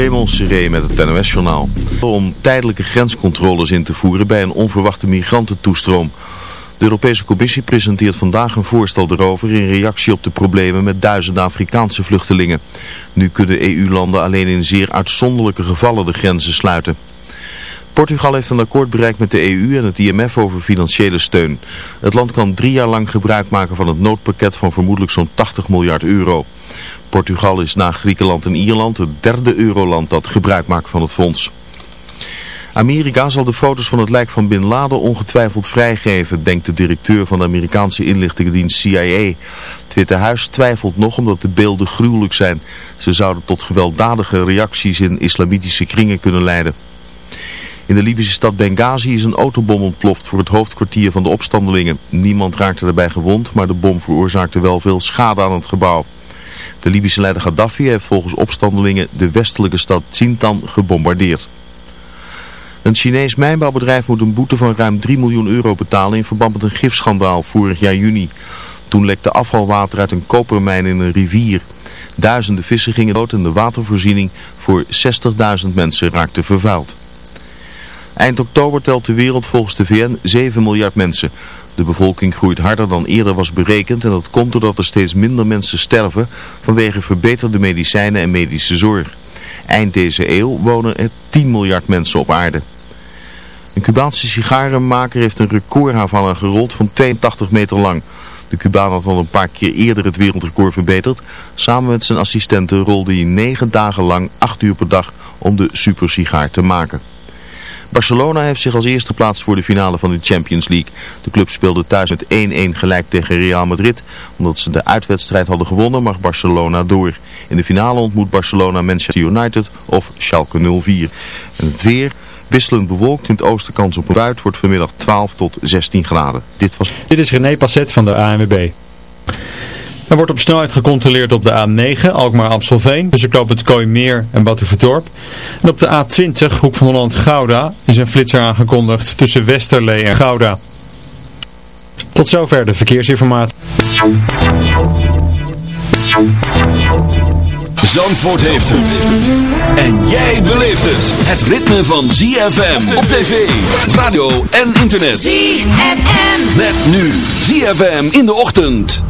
Raymond Seré met het NOS-journaal. Om tijdelijke grenscontroles in te voeren bij een onverwachte migrantentoestroom. De Europese Commissie presenteert vandaag een voorstel erover in reactie op de problemen met duizenden Afrikaanse vluchtelingen. Nu kunnen EU-landen alleen in zeer uitzonderlijke gevallen de grenzen sluiten. Portugal heeft een akkoord bereikt met de EU en het IMF over financiële steun. Het land kan drie jaar lang gebruik maken van het noodpakket van vermoedelijk zo'n 80 miljard euro. Portugal is na Griekenland en Ierland het derde euroland dat gebruik maakt van het fonds. Amerika zal de foto's van het lijk van Bin Laden ongetwijfeld vrijgeven, denkt de directeur van de Amerikaanse inlichtingendienst CIA. Het Witte Huis twijfelt nog omdat de beelden gruwelijk zijn. Ze zouden tot gewelddadige reacties in islamitische kringen kunnen leiden. In de Libische stad Benghazi is een autobom ontploft voor het hoofdkwartier van de opstandelingen. Niemand raakte daarbij gewond, maar de bom veroorzaakte wel veel schade aan het gebouw. De Libische leider Gaddafi heeft volgens opstandelingen de westelijke stad Tsintan gebombardeerd. Een Chinees mijnbouwbedrijf moet een boete van ruim 3 miljoen euro betalen in verband met een gifschandaal vorig jaar juni. Toen lekte afvalwater uit een kopermijn in een rivier. Duizenden vissen gingen dood en de watervoorziening voor 60.000 mensen raakte vervuild. Eind oktober telt de wereld volgens de VN 7 miljard mensen. De bevolking groeit harder dan eerder was berekend en dat komt doordat er steeds minder mensen sterven vanwege verbeterde medicijnen en medische zorg. Eind deze eeuw wonen er 10 miljard mensen op aarde. Een Cubaanse sigarenmaker heeft een recordhavanna gerold van 82 meter lang. De Cubaan had al een paar keer eerder het wereldrecord verbeterd. Samen met zijn assistenten rolde hij 9 dagen lang 8 uur per dag om de supersigaar te maken. Barcelona heeft zich als eerste plaats voor de finale van de Champions League. De club speelde thuis met 1-1 gelijk tegen Real Madrid. Omdat ze de uitwedstrijd hadden gewonnen mag Barcelona door. In de finale ontmoet Barcelona Manchester United of Schalke 04. En het weer... Wisselend bewolkt in het oosten kans op een buit wordt vanmiddag 12 tot 16 graden. Dit, was... Dit is René Passet van de ANWB. Er wordt op snelheid gecontroleerd op de A9, Alkmaar-Amstelveen, dus ik loop het Kooimeer en Batuverdorp. En op de A20, Hoek van Holland-Gouda, is een flitser aangekondigd tussen Westerlee en Gouda. Tot zover de verkeersinformatie. Zandvoort heeft het. En jij beleeft het. Het ritme van ZFM op tv, radio en internet. ZFM. Met nu ZFM in de ochtend.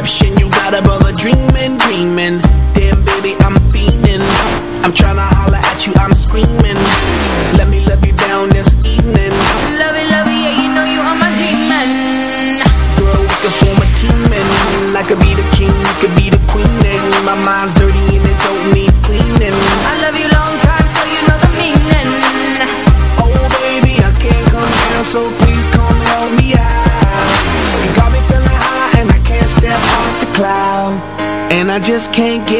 Inception, you got a brother dreaming, dreaming just can't get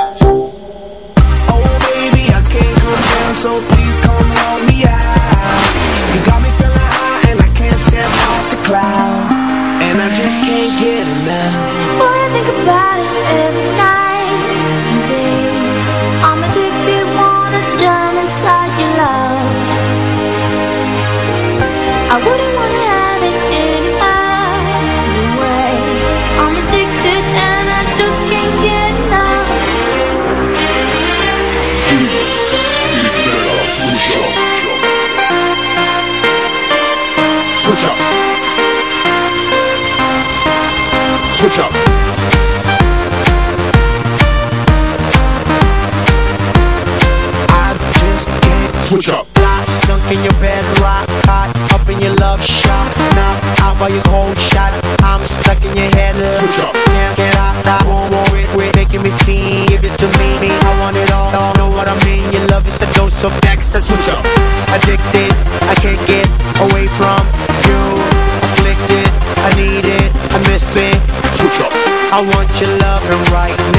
Out your cold shot, I'm stuck in your head. Switch up. Can't get out, I won't worry, quit making me feel. Give it to me, I want it all. all. Know what I mean? Your love is a dose of Dexter. Switch up. Addicted, I can't get away from you. Afflicted, I need it, I miss it. Switch up. I want your loving right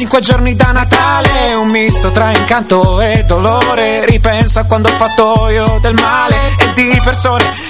5 giorni da Natale, un misto tra incanto e dolore. Ripenso a quando ho fatto io del male e di persone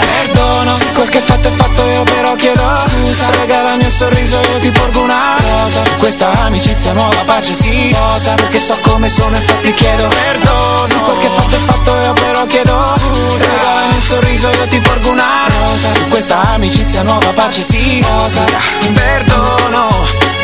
Perdono. Se quel che fatto è fatto io però chiedo Scusa. Regalami un sorriso io ti porgo una rosa. Su questa amicizia nuova pace sì Rosa. Perché so come sono infatti chiedo perdono. Se quel che fatto è fatto io però chiedo Scusa. Regalami un sorriso io ti porgo una rosa. Su questa amicizia nuova pace sì Rosa. Perdono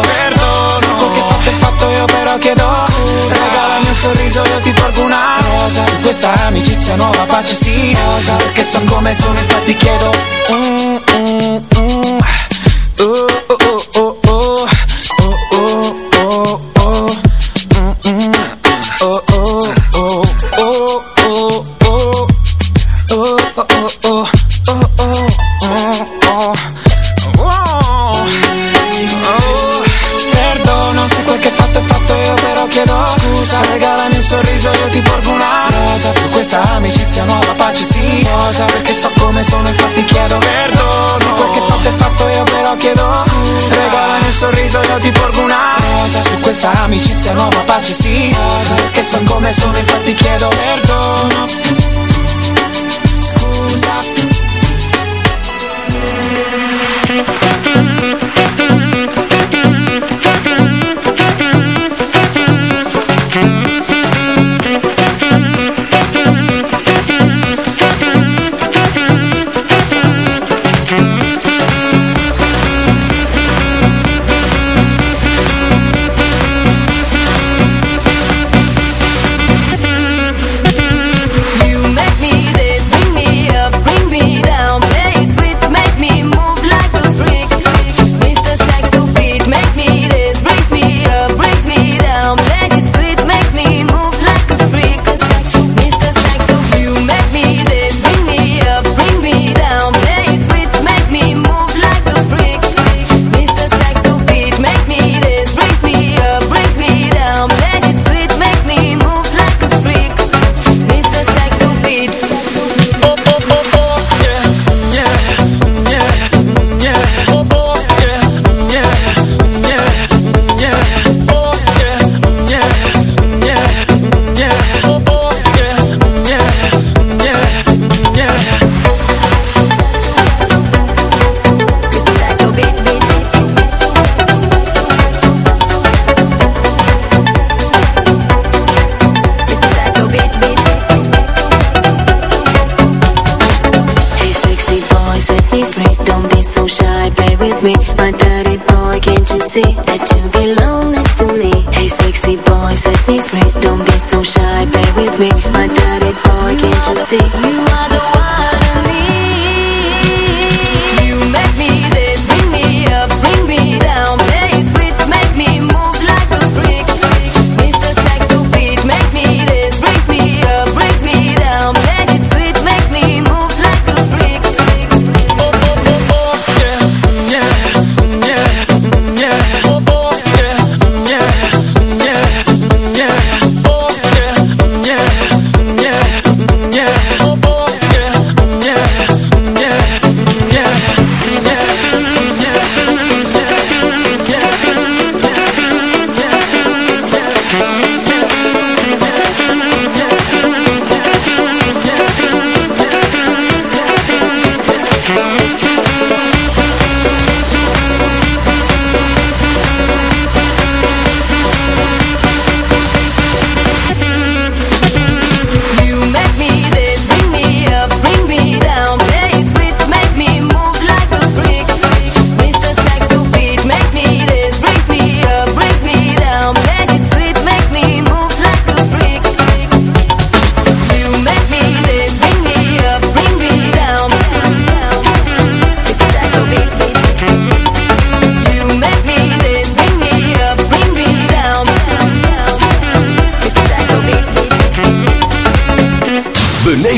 perdono. Quel che fatto è fatto io però chiedo Scusa regalami un sorriso io ti porgo una rosa. Su questa amicizia nuova pace sì Rosa. Perché so come sono infatti chiedo. Mm, mm, mm.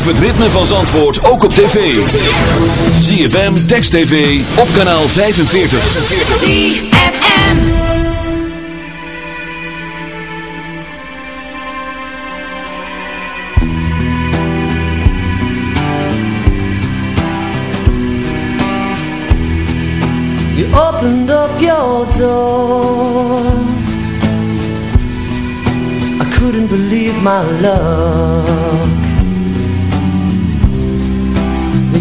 Beleef het ritme van Zandvoort ook op tv. ZFM, Text TV, op kanaal 45. ZFM. You opened up your door I couldn't believe my luck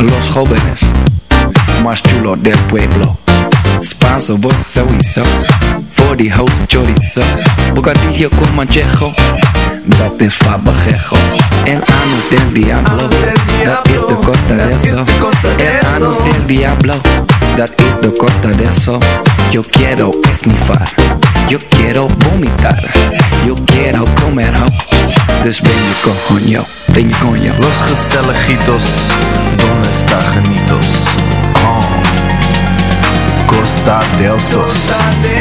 Los jóvenes más chulos del pueblo. Spanso, vos sowieso. For the house chorizo. Bocadillo con manchejo. Dat is fabajejo. El anus del diablo. Dat is de costa de eso. El anus del diablo. Dat is de costa de eso. Yo quiero esnifar. Yo quiero vomitar. Yo quiero comer ho. Dus ben je coño, ben je coño. Los Gestelejitos, ¿dónde está Janitos? Oh. Costa del Sos.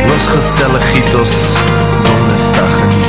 Los Gestelejitos, ¿dónde está Janitos?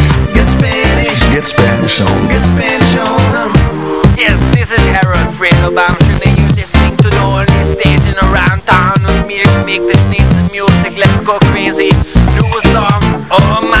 Get Spanish, Get Spanish on. get Spanish on. Yes, this is Harold Fredo Bamshin and you're listening to the only station around town with me to make this nice music. Let's go crazy. Do a song. Oh my